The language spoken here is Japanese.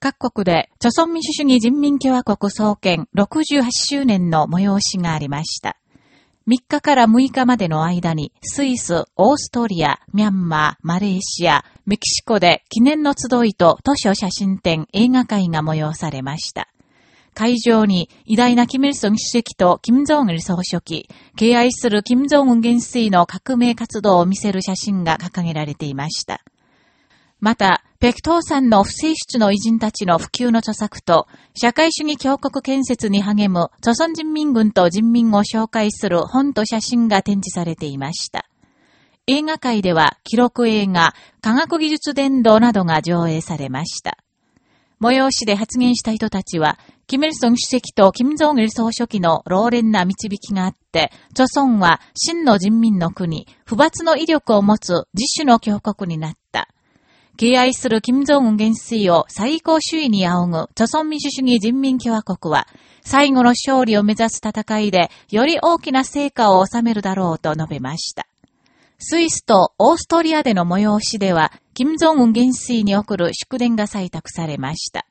各国で、朝鮮民主主義人民共和国創建68周年の催しがありました。3日から6日までの間に、スイス、オーストリア、ミャンマー、マレーシア、メキシコで記念の集いと図書写真展、映画会が催されました。会場に偉大なキム・イルソン主席とキム・ジョン・イル総書記、敬愛するキム・ジョン・ウン元帥の革命活動を見せる写真が掲げられていました。また、北東山の不正出の偉人たちの普及の著作と、社会主義強国建設に励む、朝鮮人民軍と人民を紹介する本と写真が展示されていました。映画界では、記録映画、科学技術伝道などが上映されました。催しで発言した人たちは、キム・イルソン主席とキム・ジョン・イル総書記の老練な導きがあって、朝鮮は真の人民の国、不罰の威力を持つ自主の強国になった。敬愛する金正恩元帥を最高主位に仰ぐ、朝鮮民主主義人民共和国は、最後の勝利を目指す戦いで、より大きな成果を収めるだろうと述べました。スイスとオーストリアでの催しでは、金正恩元帥に送る祝電が採択されました。